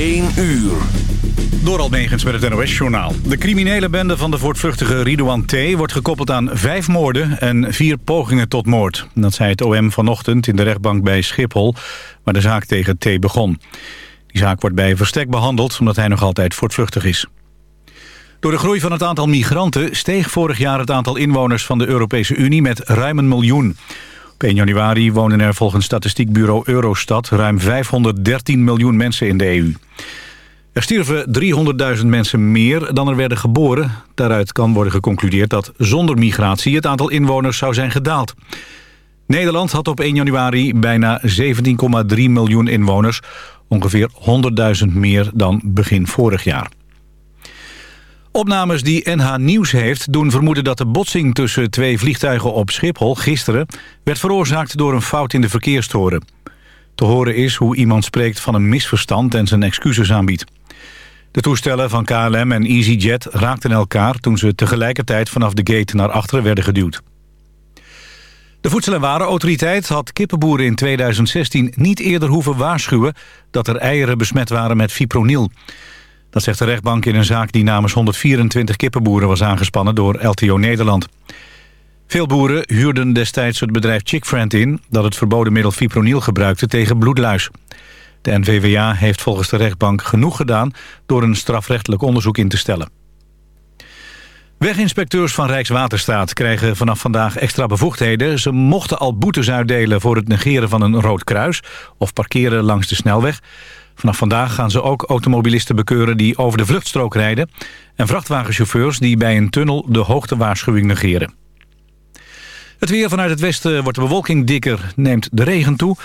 1 uur. Door Almegens met het NOS-journaal. De criminele bende van de voortvluchtige Ridouan T. wordt gekoppeld aan vijf moorden en vier pogingen tot moord. Dat zei het OM vanochtend in de rechtbank bij Schiphol, waar de zaak tegen T. begon. Die zaak wordt bij verstek behandeld omdat hij nog altijd voortvluchtig is. Door de groei van het aantal migranten steeg vorig jaar het aantal inwoners van de Europese Unie met ruim een miljoen. Op 1 januari wonen er volgens statistiekbureau Eurostat ruim 513 miljoen mensen in de EU. Er stierven 300.000 mensen meer dan er werden geboren. Daaruit kan worden geconcludeerd dat zonder migratie het aantal inwoners zou zijn gedaald. Nederland had op 1 januari bijna 17,3 miljoen inwoners. Ongeveer 100.000 meer dan begin vorig jaar. Opnames die NH Nieuws heeft doen vermoeden dat de botsing tussen twee vliegtuigen op Schiphol gisteren werd veroorzaakt door een fout in de verkeerstoren. Te horen is hoe iemand spreekt van een misverstand en zijn excuses aanbiedt. De toestellen van KLM en EasyJet raakten elkaar toen ze tegelijkertijd vanaf de gate naar achteren werden geduwd. De Voedsel- en Warenautoriteit had kippenboeren in 2016 niet eerder hoeven waarschuwen dat er eieren besmet waren met fipronil. Dat zegt de rechtbank in een zaak die namens 124 kippenboeren was aangespannen door LTO Nederland. Veel boeren huurden destijds het bedrijf Chickfriend in... dat het verboden middel fipronil gebruikte tegen bloedluis. De NVWA heeft volgens de rechtbank genoeg gedaan... door een strafrechtelijk onderzoek in te stellen. Weginspecteurs van Rijkswaterstaat krijgen vanaf vandaag extra bevoegdheden. Ze mochten al boetes uitdelen voor het negeren van een rood kruis... of parkeren langs de snelweg. Vanaf vandaag gaan ze ook automobilisten bekeuren die over de vluchtstrook rijden... en vrachtwagenchauffeurs die bij een tunnel de hoogtewaarschuwing negeren. Het weer vanuit het westen wordt de bewolking dikker, neemt de regen toe.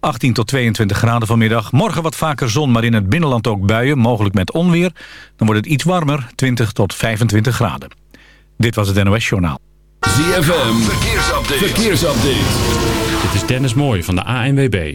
18 tot 22 graden vanmiddag. Morgen wat vaker zon, maar in het binnenland ook buien, mogelijk met onweer. Dan wordt het iets warmer, 20 tot 25 graden. Dit was het NOS Journaal. ZFM, verkeersupdate. verkeersupdate. Dit is Dennis Mooij van de ANWB.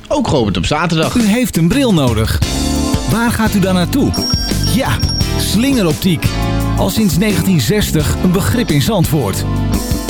ook geopend op zaterdag. U heeft een bril nodig. Waar gaat u dan naartoe? Ja, slingeroptiek. Al sinds 1960 een begrip in Zandvoort.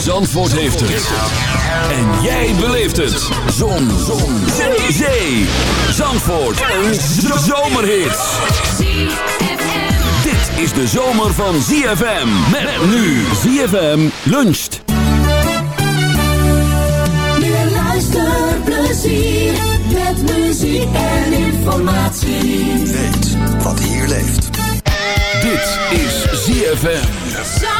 Zandvoort heeft het. En jij beleeft het. Zon. Zon. Zee. Zee. Zandvoort. Een zomerhit. Dit is de zomer van ZFM. Met, nu ZFM luncht. Meer luisterplezier. Met muziek en informatie. Weet wat hier leeft. Dit is ZFM.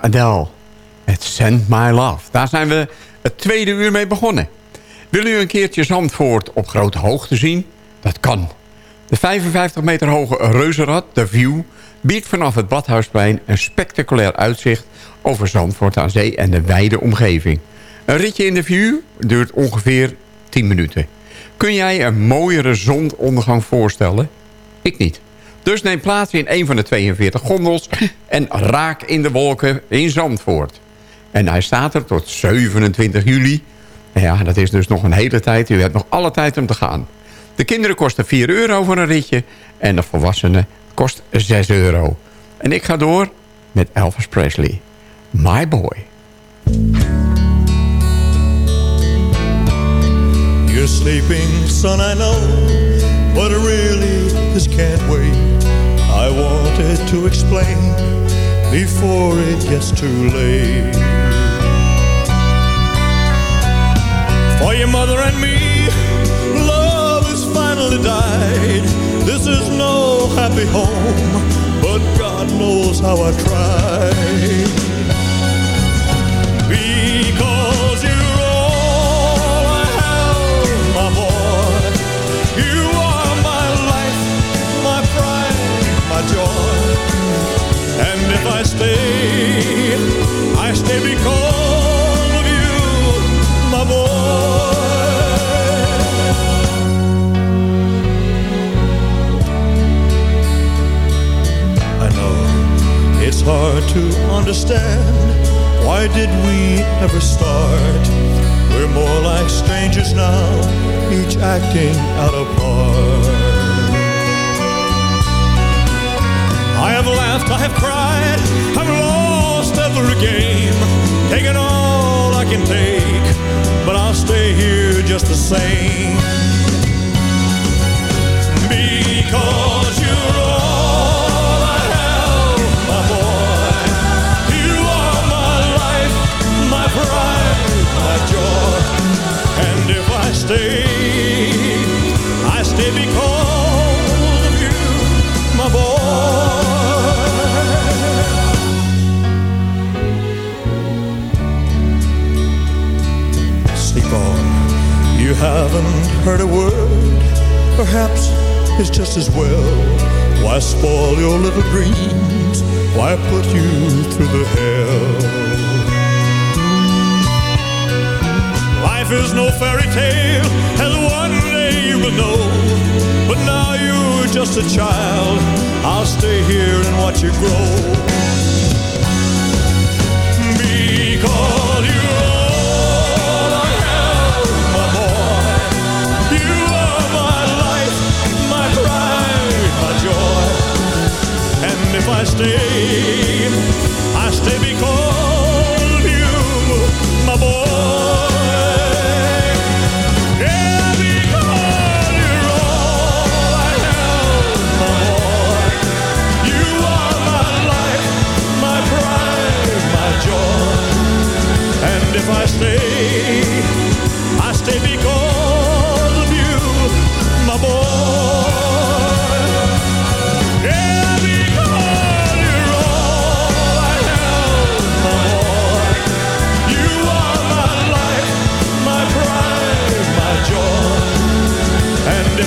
Adel, Het Send My Love. Daar zijn we het tweede uur mee begonnen. Wil u een keertje Zandvoort op grote hoogte zien? Dat kan. De 55 meter hoge reuzenrad, de View... biedt vanaf het Badhuisplein een spectaculair uitzicht... over Zandvoort aan zee en de wijde omgeving. Een ritje in de View duurt ongeveer 10 minuten. Kun jij een mooiere zonondergang voorstellen? Ik niet. Dus neem plaats in een van de 42 gondels en raak in de wolken in Zandvoort. En hij staat er tot 27 juli. Ja, dat is dus nog een hele tijd. U hebt nog alle tijd om te gaan. De kinderen kosten 4 euro voor een ritje. En de volwassenen kost 6 euro. En ik ga door met Elvis Presley. My Boy. You're sleeping, son, I know. But really just can't wait. I wanted to explain before it gets too late. For your mother and me, love has finally died. This is no happy home, but God knows how I tried. Hard to understand. Why did we ever start? We're more like strangers now, each acting out of part. I have laughed, I have cried, I've lost every game, taken all I can take, but I'll stay here just the same. Because heard a word. Perhaps it's just as well. Why spoil your little dreams? Why put you through the hell? Life is no fairy tale, and one day you will know. But now you're just a child. I'll stay here and watch you grow. Stay, I stay because you, my boy. Yeah, because you're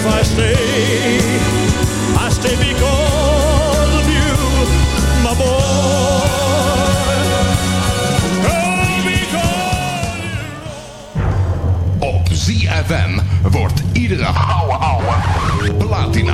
if I stay, I stay because of you, my boy. Op ZFM wordt iedere ouwe ouwe platina.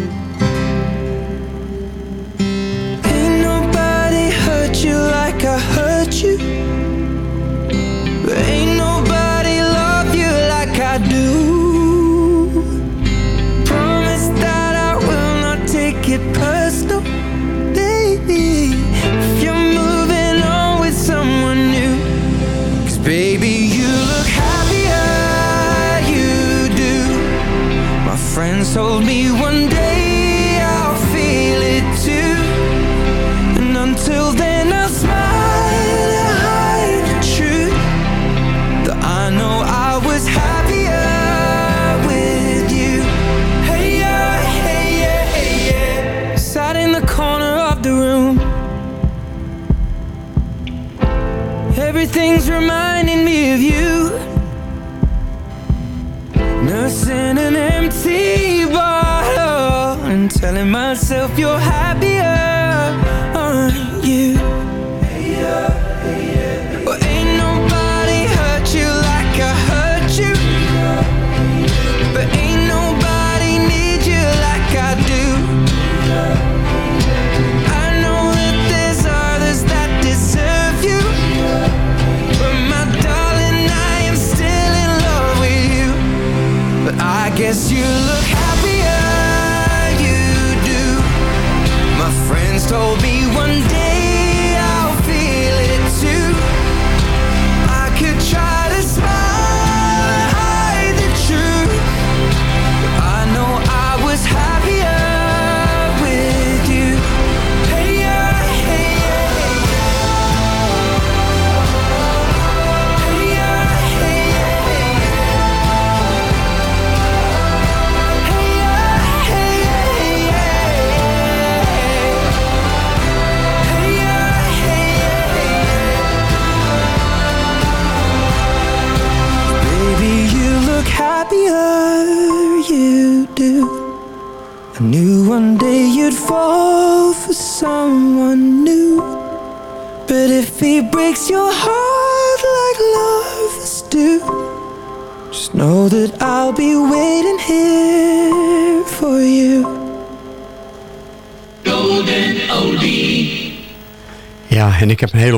told me one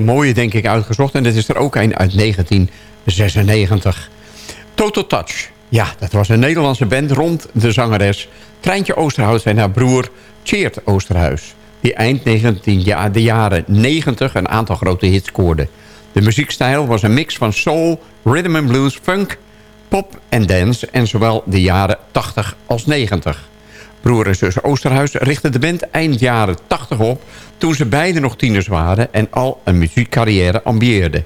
mooie, denk ik, uitgezocht. En dit is er ook een uit 1996. Total Touch. Ja, dat was een Nederlandse band rond de zangeres Treintje Oosterhuis en haar broer Cheert Oosterhuis. Die eind 19, ja, de jaren 90 een aantal grote hits scoorde. De muziekstijl was een mix van soul, rhythm and blues, funk, pop en dance... en zowel de jaren 80 als 90. Broer en zus Oosterhuis richtten de band eind jaren 80 op... toen ze beiden nog tieners waren en al een muziekcarrière ambieerden.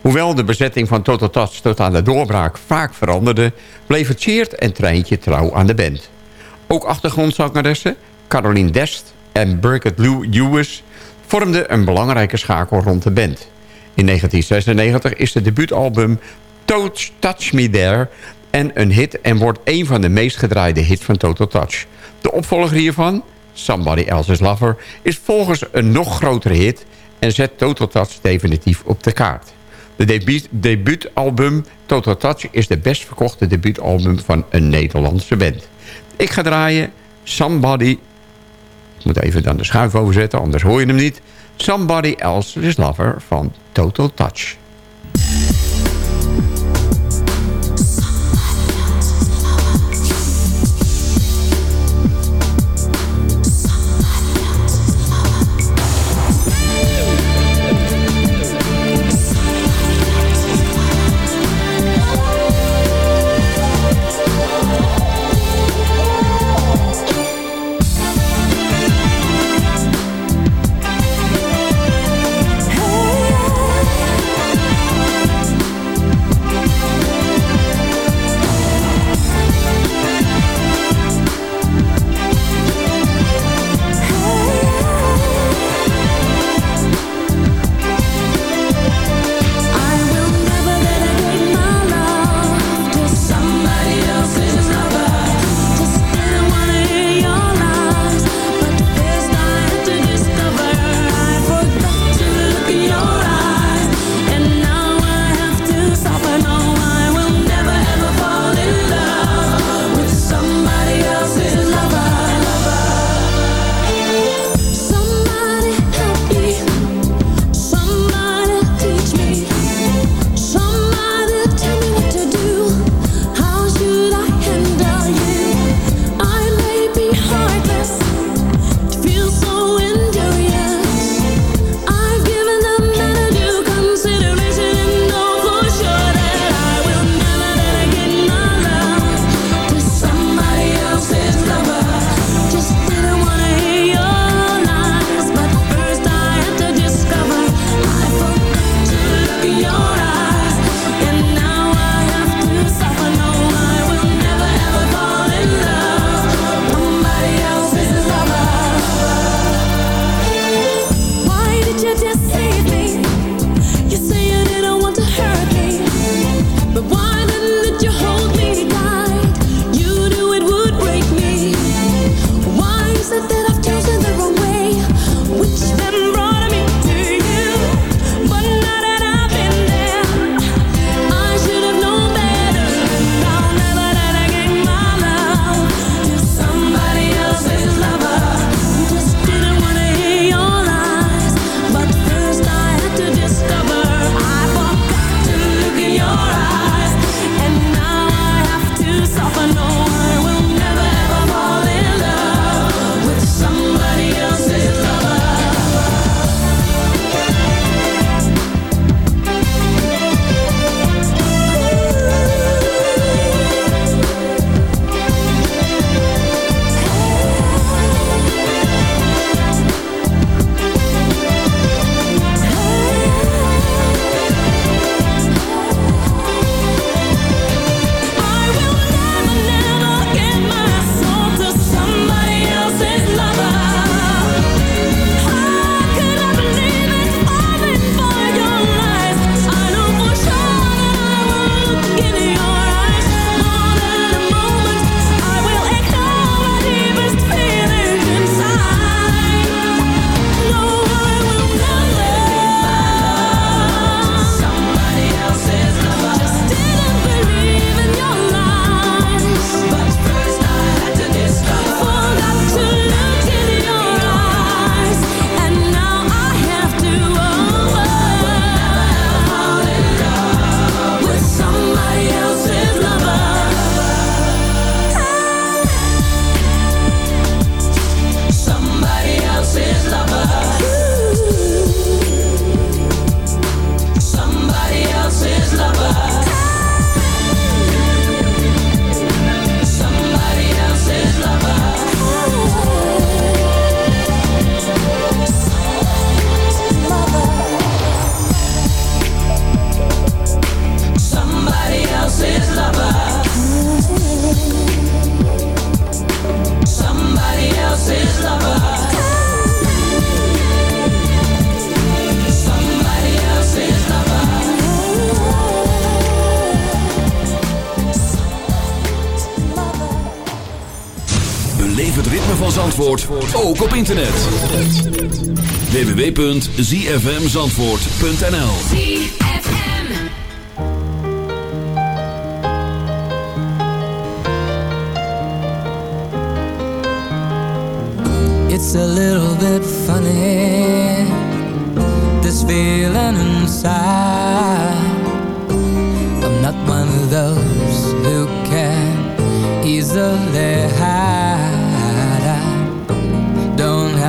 Hoewel de bezetting van Total Touch tot aan de doorbraak vaak veranderde... bleven Cheert en Treintje trouw aan de band. Ook achtergrondzangeressen Caroline Dest en Birgit Lou vormden een belangrijke schakel rond de band. In 1996 is het debuutalbum Touch, Touch Me There... en een hit en wordt een van de meest gedraaide hits van Total Touch. De opvolger hiervan, Somebody Else's Lover... is volgens een nog grotere hit... en zet Total Touch definitief op de kaart. De debuut, debuutalbum Total Touch is de best verkochte debuutalbum van een Nederlandse band. Ik ga draaien Somebody... Ik moet even dan de schuif overzetten, anders hoor je hem niet. Somebody Else's Lover van Total Touch. Ook op internet. www.zfmzandvoort.nl It's a little bit funny, this feeling inside. I'm not one of those who can easily hide.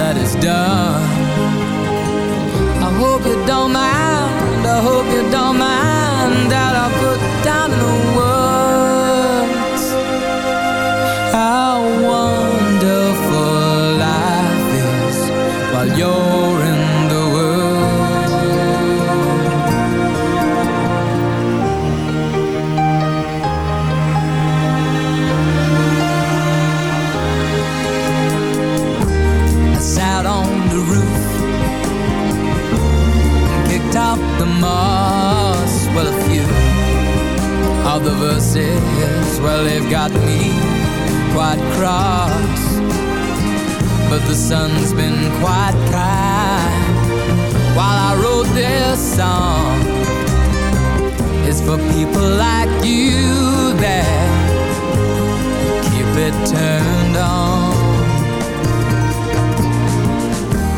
that it's done, I hope you don't mind. I hope you don't mind sun's been quite kind while I wrote this song. It's for people like you that keep it turned on.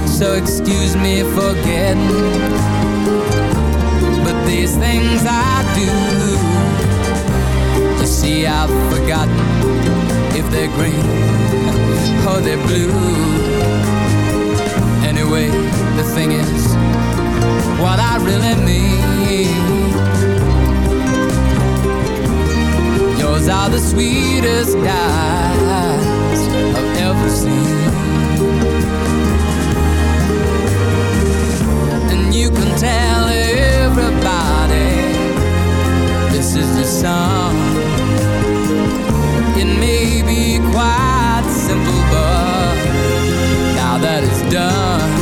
So excuse me for getting, but these things I do. You see, I've forgotten if they're green or they're blue. Anyway, the thing is, what I really mean. Yours are the sweetest eyes I've ever seen. And you can tell everybody this is the song. It may be quite simple, but now that it's done,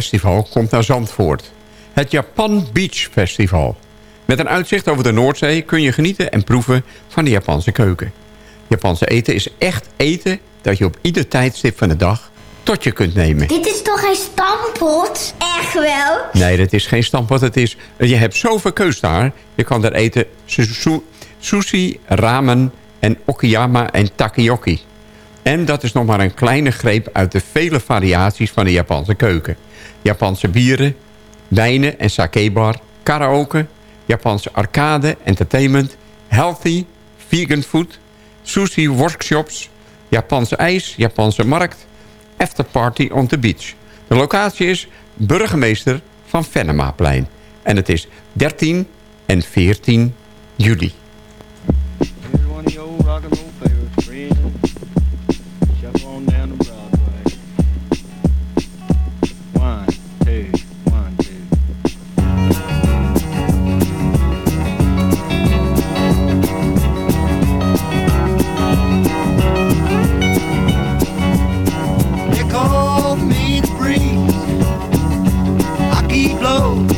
festival komt naar Zandvoort. Het Japan Beach Festival. Met een uitzicht over de Noordzee kun je genieten en proeven van de Japanse keuken. Japanse eten is echt eten dat je op ieder tijdstip van de dag tot je kunt nemen. Dit is toch geen stampot? Echt wel? Nee, dat is geen stampot. Het is, je hebt zoveel keus daar. Je kan daar eten su- sushi, ramen en okiyama en takoyaki. En dat is nog maar een kleine greep uit de vele variaties van de Japanse keuken. Japanse bieren, wijnen en sakebar, karaoke, Japanse arcade, entertainment, healthy, vegan food, sushi workshops, Japanse ijs, Japanse markt, afterparty on the beach. De locatie is burgemeester van Vennemaplein. En het is 13 en 14 juli. I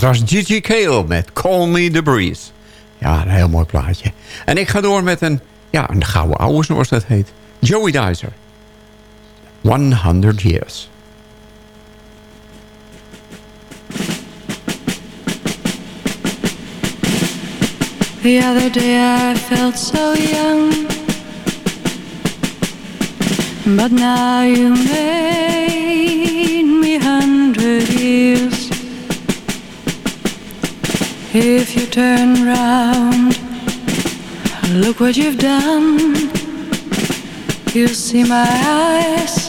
dat was Gigi Cale met Call Me The Breeze. Ja, een heel mooi plaatje. En ik ga door met een, ja, een gouden ouwe zoals dat heet. Joey Dicer. 100 Years. The other day I felt so young, but now you made me hundred If you turn round, look what you've done. You'll see my eyes,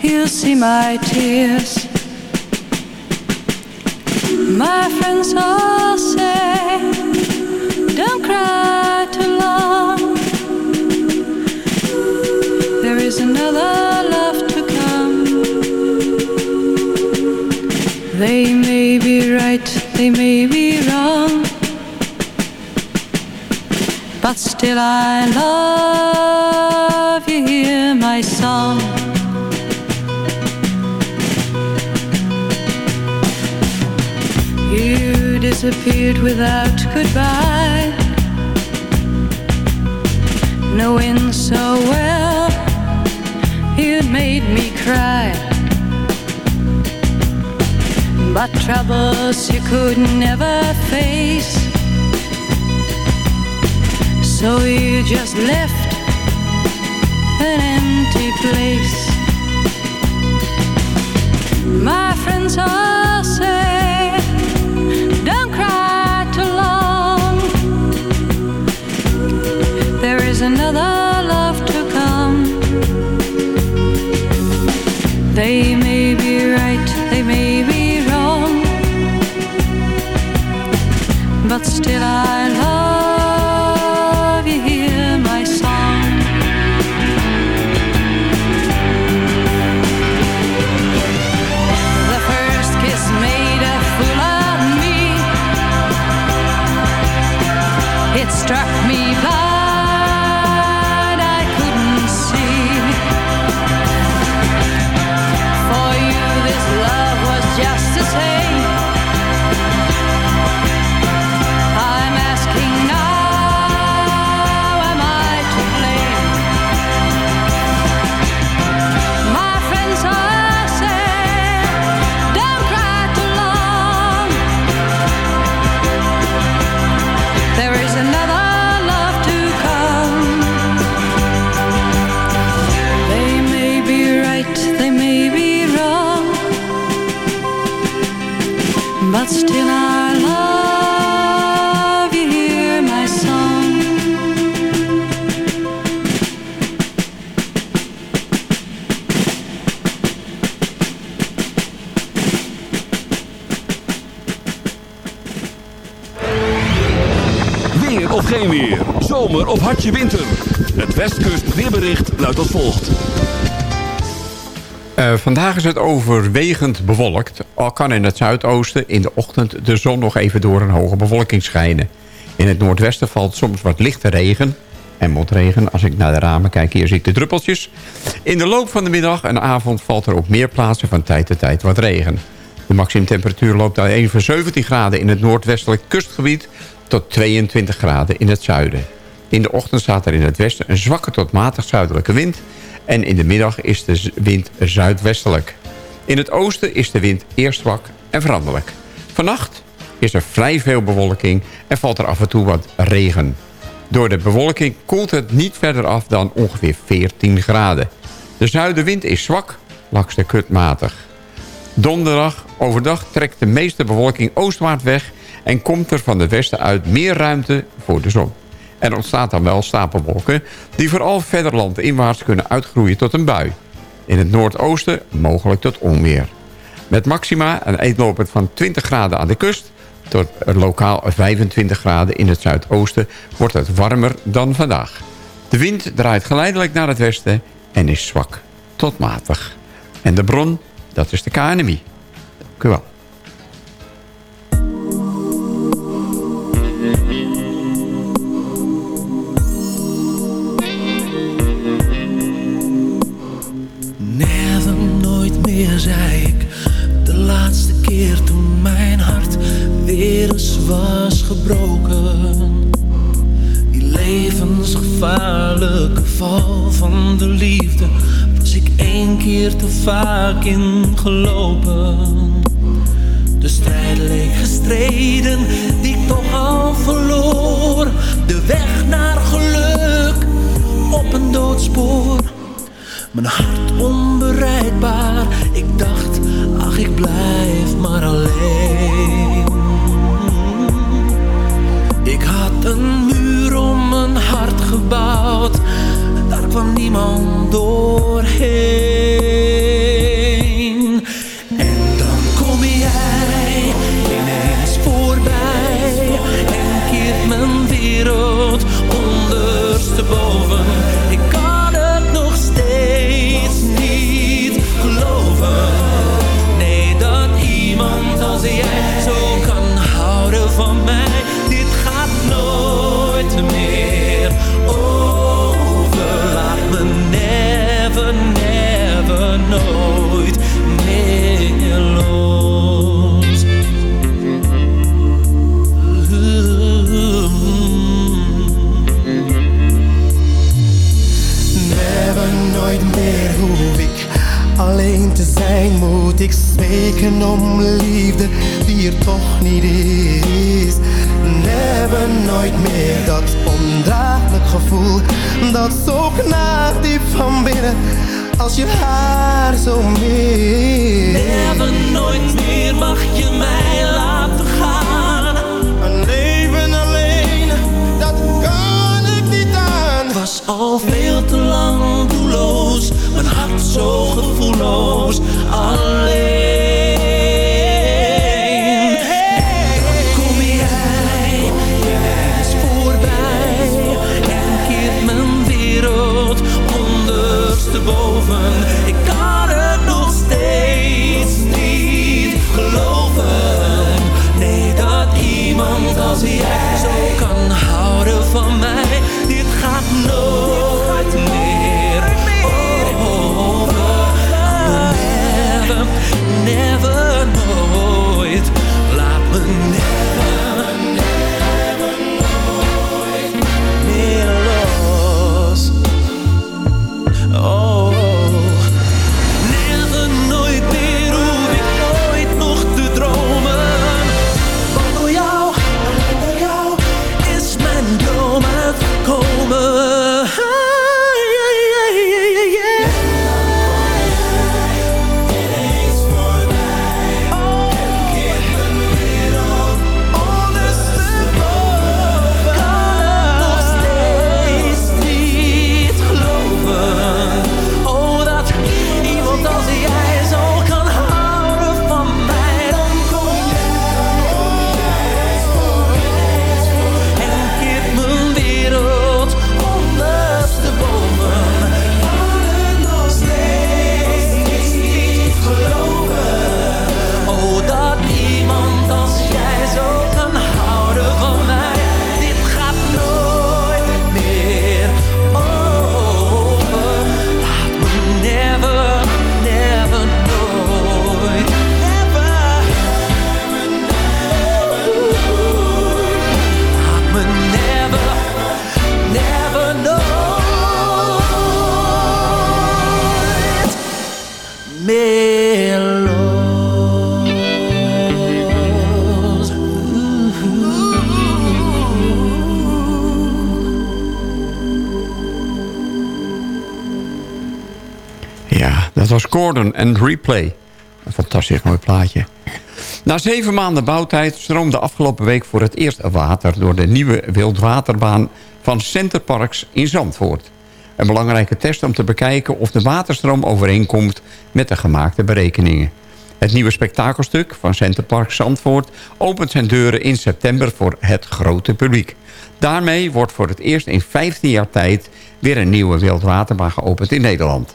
you'll see my tears. My friends all say, don't cry too long. There is another love to come. They they may be wrong. But still I love you, hear my song. You disappeared without goodbye, knowing so well you'd made me cry. But troubles you could never face, so you just left an empty place. My friends all say, don't cry too long. There is another love to come. They may vandaag is het overwegend bewolkt. Al kan in het zuidoosten in de ochtend de zon nog even door een hoge bewolking schijnen. In het noordwesten valt soms wat lichte regen. En motregen, als ik naar de ramen kijk, hier zie ik de druppeltjes. In de loop van de middag en avond valt er op meer plaatsen van tijd tot tijd wat regen. De maximumtemperatuur loopt uit even 17 graden in het noordwestelijk kustgebied... tot 22 graden in het zuiden. In de ochtend staat er in het westen een zwakke tot matig zuidelijke wind... en in de middag is de wind zuidwestelijk. In het oosten is de wind eerst zwak en veranderlijk. Vannacht is er vrij veel bewolking en valt er af en toe wat regen. Door de bewolking koelt het niet verder af dan ongeveer 14 graden. De zuidenwind is zwak, langs de kut matig. Donderdag overdag trekt de meeste bewolking oostwaarts weg... en komt er van de westen uit meer ruimte voor de zon. Er ontstaat dan wel stapelwolken... die vooral verder landinwaarts kunnen uitgroeien tot een bui. In het noordoosten mogelijk tot onweer. Met maxima een uitlopend van 20 graden aan de kust... tot lokaal 25 graden in het zuidoosten wordt het warmer dan vandaag. De wind draait geleidelijk naar het westen en is zwak tot matig. En de bron, dat is de KNMI. Dank u wel. Was gebroken. Die levensgevaarlijke val van de liefde was ik één keer te vaak ingelopen. De strijd leek gestreden, die ik toch al verloor. De weg naar geluk op een doodspoor. Mijn hart onbereikbaar, ik dacht, ach ik blijf maar alleen. Een muur om mijn hart gebouwd, daar kwam niemand doorheen. Gordon en Replay. Een fantastisch mooi plaatje. Na zeven maanden bouwtijd stroomde afgelopen week voor het eerst water... door de nieuwe wildwaterbaan van Centerparks in Zandvoort. Een belangrijke test om te bekijken of de waterstroom overeenkomt... met de gemaakte berekeningen. Het nieuwe spektakelstuk van Centerpark Zandvoort... opent zijn deuren in september voor het grote publiek. Daarmee wordt voor het eerst in 15 jaar tijd... weer een nieuwe wildwaterbaan geopend in Nederland.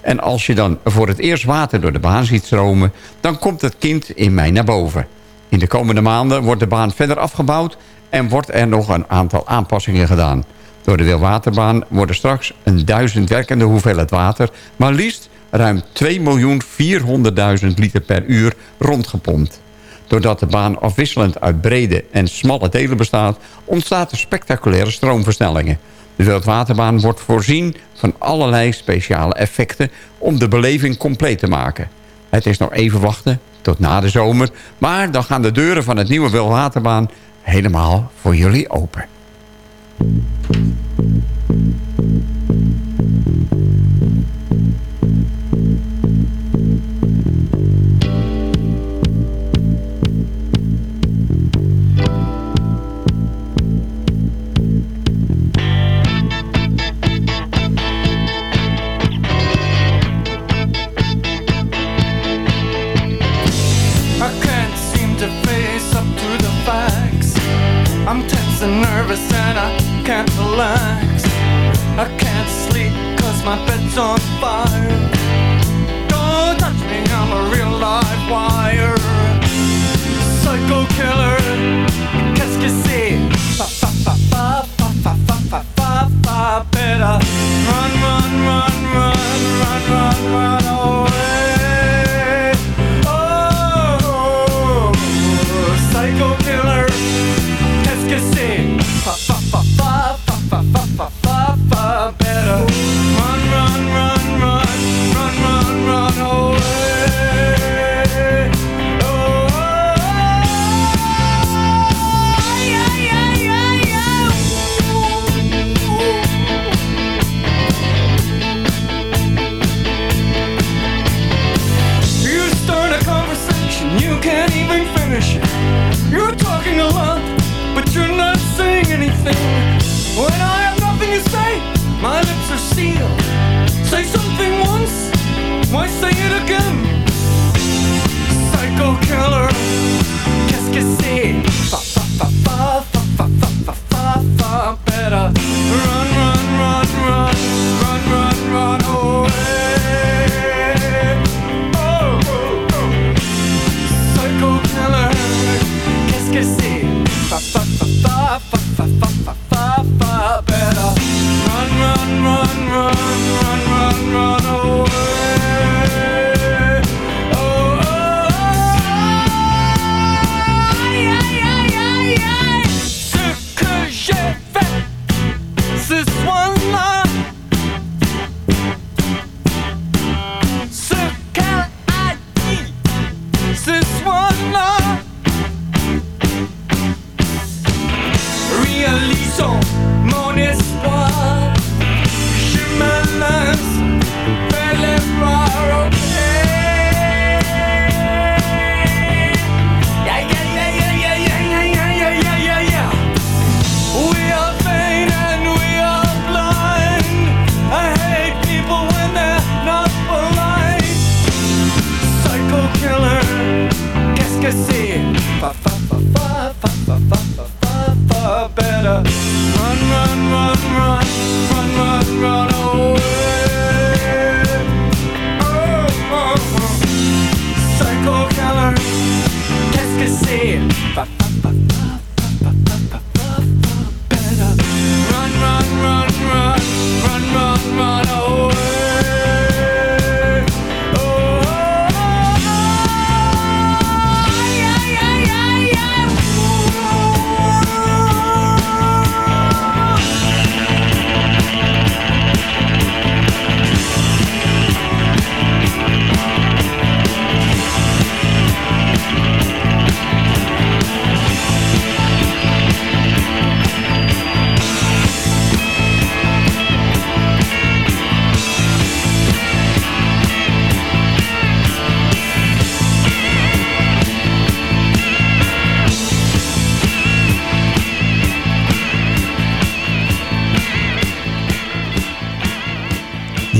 En als je dan voor het eerst water door de baan ziet stromen... dan komt het kind in mij naar boven. In de komende maanden wordt de baan verder afgebouwd... en wordt er nog een aantal aanpassingen gedaan. Door de Wildwaterbaan worden straks een duizend werkende hoeveelheid water... maar liefst ruim 2.400.000 liter per uur rondgepompt. Doordat de baan afwisselend uit brede en smalle delen bestaat... ontstaat er spectaculaire stroomversnellingen. De Wildwaterbaan wordt voorzien van allerlei speciale effecten... om de beleving compleet te maken. Het is nog even wachten tot na de zomer... maar dan gaan de deuren van het nieuwe Wildwaterbaan... helemaal voor jullie open. legacy. Far, far, far, far, far, far, far, far, far better. Run, run, run.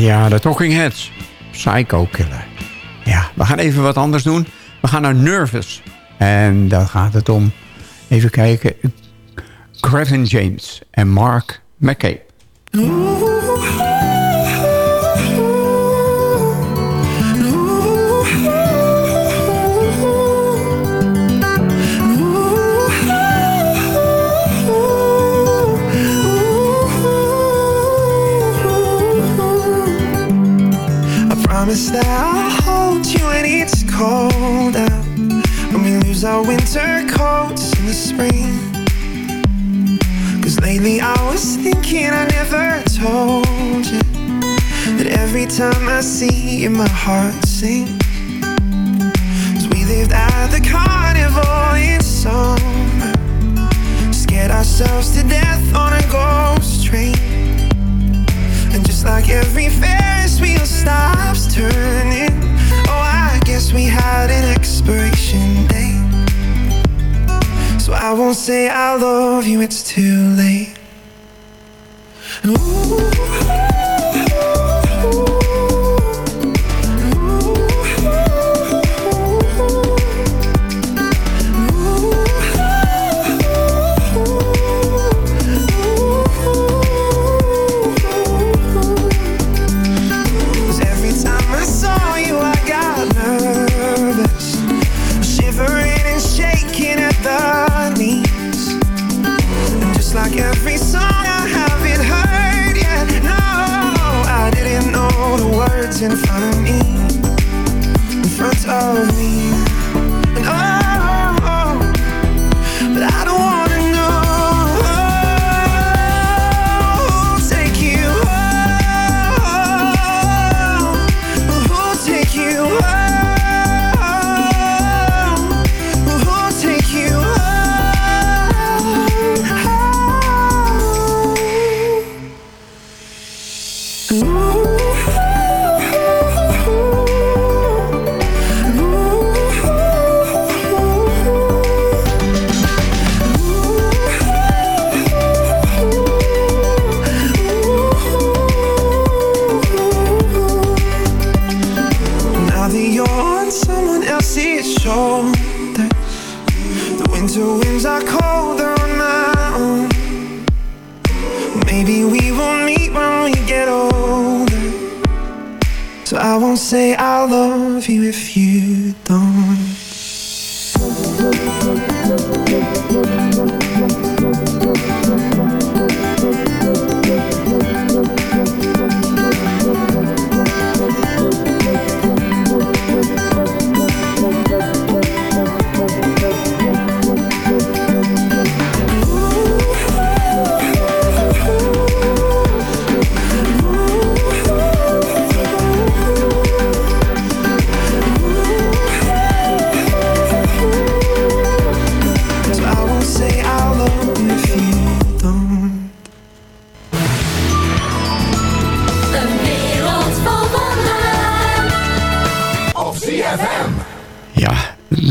Ja, de Talking Heads. Psycho Killer. Ja, we gaan even wat anders doen. We gaan naar Nervous. En daar gaat het om... Even kijken. Grevin James en Mark McCabe. That I'll hold you when it's cold out. When we lose our winter coats in the spring. Cause lately I was thinking I never told you that every time I see you, my heart sinks. Cause we lived at the carnival in summer. Scared ourselves to death on a ghost train. And just like every Ferris wheel stops turning, oh, I guess we had an expiration date. So I won't say I love you, it's too late. Someone else's shoulders, the winter winds are colder on my own. Maybe we will meet when we get older. So I won't say I love you if you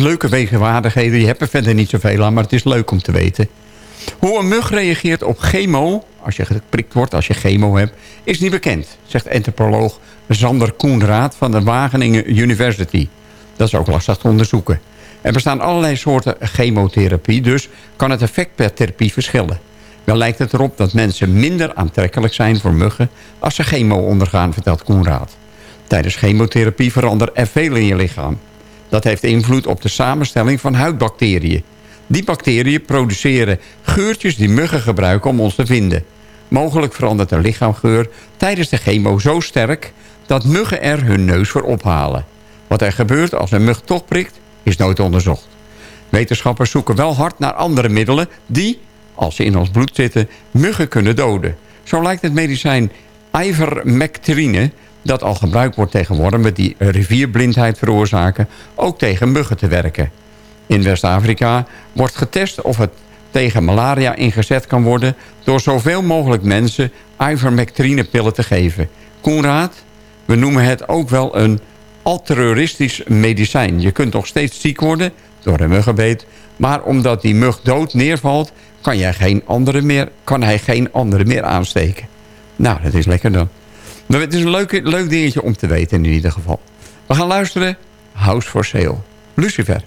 leuke wegenwaardigheden. Je hebt er verder niet zoveel aan, maar het is leuk om te weten. Hoe een mug reageert op chemo, als je geprikt wordt, als je chemo hebt, is niet bekend, zegt antropoloog Sander Koenraad van de Wageningen University. Dat is ook lastig te onderzoeken. Er bestaan allerlei soorten chemotherapie, dus kan het effect per therapie verschillen. Wel lijkt het erop dat mensen minder aantrekkelijk zijn voor muggen als ze chemo ondergaan, vertelt Koenraad. Tijdens chemotherapie verandert er veel in je lichaam. Dat heeft invloed op de samenstelling van huidbacteriën. Die bacteriën produceren geurtjes die muggen gebruiken om ons te vinden. Mogelijk verandert de lichaamgeur tijdens de chemo zo sterk... dat muggen er hun neus voor ophalen. Wat er gebeurt als een mug toch prikt, is nooit onderzocht. Wetenschappers zoeken wel hard naar andere middelen... die, als ze in ons bloed zitten, muggen kunnen doden. Zo lijkt het medicijn ivermectrine dat al gebruikt wordt tegen wormen die rivierblindheid veroorzaken, ook tegen muggen te werken. In West-Afrika wordt getest of het tegen malaria ingezet kan worden... door zoveel mogelijk mensen ivermectrinepillen te geven. Koenraad, we noemen het ook wel een altruïstisch medicijn. Je kunt nog steeds ziek worden door een muggenbeet... maar omdat die mug dood neervalt... kan, jij geen andere meer, kan hij geen andere meer aansteken. Nou, dat is lekker dan. Maar het is een leuk, leuk dingetje om te weten in ieder geval. We gaan luisteren. House for Sale. Lucifer.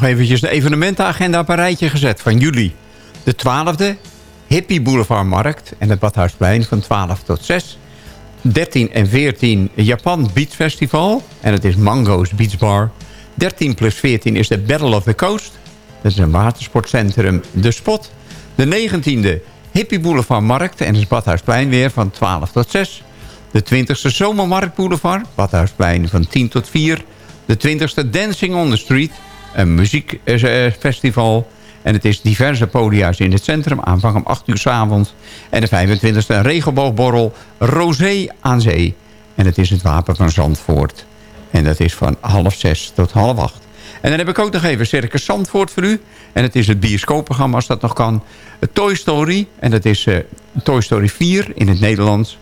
nog eventjes de evenementenagenda op een rijtje gezet van juli. De 12e, Hippie Boulevard Markt en het Badhuisplein van 12 tot 6. 13 en 14, Japan Beach Festival en het is Mango's Beach Bar. 13 plus 14 is de Battle of the Coast. Dat is een watersportcentrum, De Spot. De 19e, Hippie Boulevard Markt en het Badhuisplein weer van 12 tot 6. De 20e Zomermarkt Boulevard, Badhuisplein van 10 tot 4. De 20e Dancing on the Street een muziekfestival. En het is diverse podia's in het centrum, aanvang om 8 uur s avonds. En de 25ste een regenboogborrel Rosé aan Zee. En het is het wapen van Zandvoort. En dat is van half zes tot half acht. En dan heb ik ook nog even Circus Zandvoort voor u. En het is het bioscoopprogramma als dat nog kan. Toy Story. En dat is eh, Toy Story 4 in het Nederlands.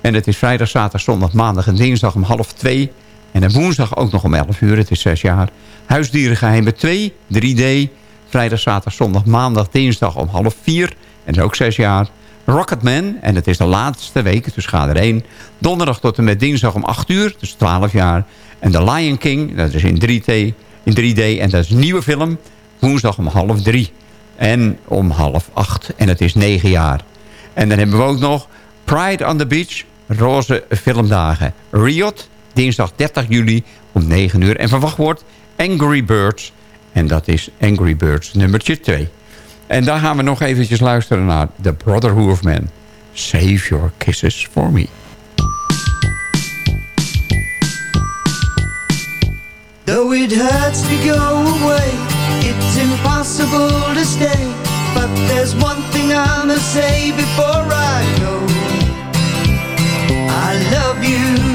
En het is vrijdag, zaterdag, zondag, maandag en dinsdag om half twee. En woensdag ook nog om 11 uur. Het is zes jaar. Huisdierengeheimen 2, 3D. Vrijdag, zaterdag, zondag, maandag, dinsdag om half vier. En dat is ook zes jaar. Rocketman, en het is de laatste week, dus ga er één. Donderdag tot en met dinsdag om 8 uur, dus 12 jaar. En The Lion King, dat is in 3D, in 3D en dat is een nieuwe film. Woensdag om half drie. En om half acht. En het is negen jaar. En dan hebben we ook nog Pride on the Beach, roze filmdagen. Riot, dinsdag 30 juli om 9 uur. En verwacht wordt Angry Birds. En dat is Angry Birds nummertje 2. En daar gaan we nog eventjes luisteren naar The Brotherhood of Man. Save your kisses for me. Though it hurts to go away, it's impossible to stay. But there's one thing I must say before I go. I love you.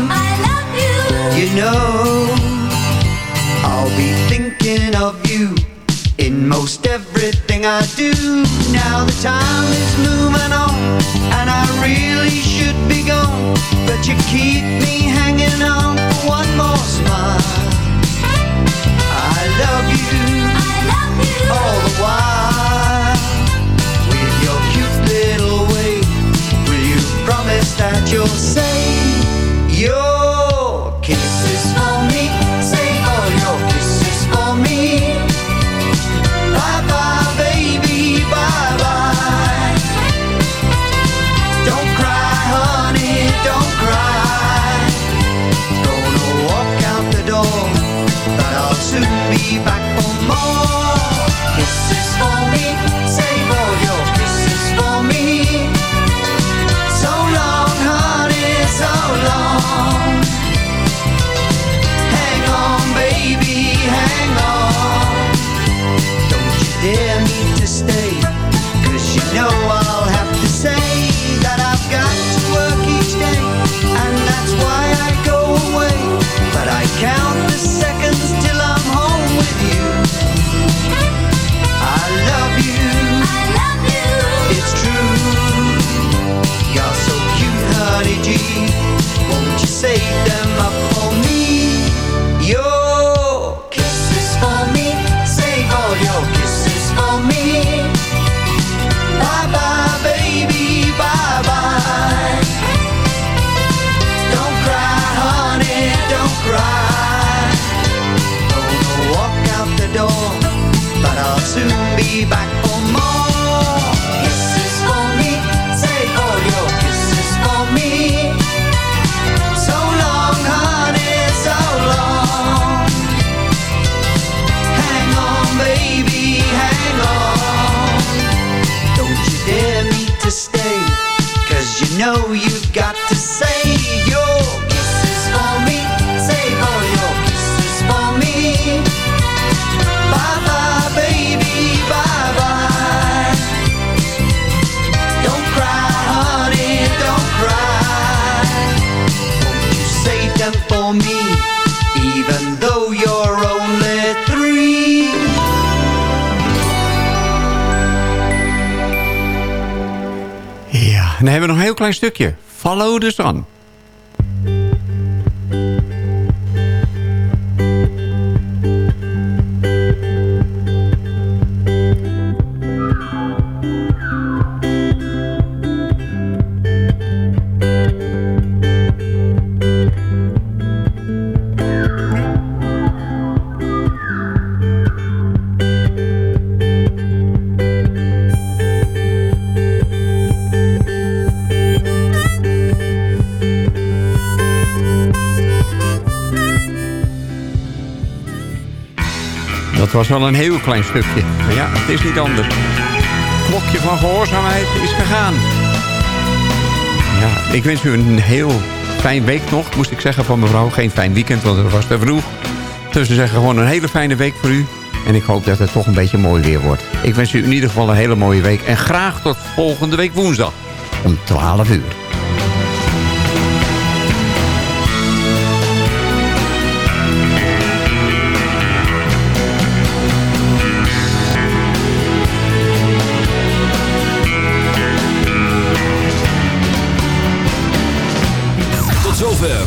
You. Know, I'll be thinking of you in most everything I do. Now the time is moving on, and I really should be gone. But you keep me hanging on for one more smile. I love you. I love you. All the while. With your cute little way, will you promise that you'll say your hebben nog een heel klein stukje. Follow the sun. Was wel een heel klein stukje. Ja, het is niet anders. Het klokje van gehoorzaamheid is gegaan. Ja, ik wens u een heel fijn week nog, moest ik zeggen van mevrouw. Geen fijn weekend, want het was te vroeg. Dus we zeggen gewoon een hele fijne week voor u. En ik hoop dat het toch een beetje mooi weer wordt. Ik wens u in ieder geval een hele mooie week. En graag tot volgende week woensdag. Om 12 uur.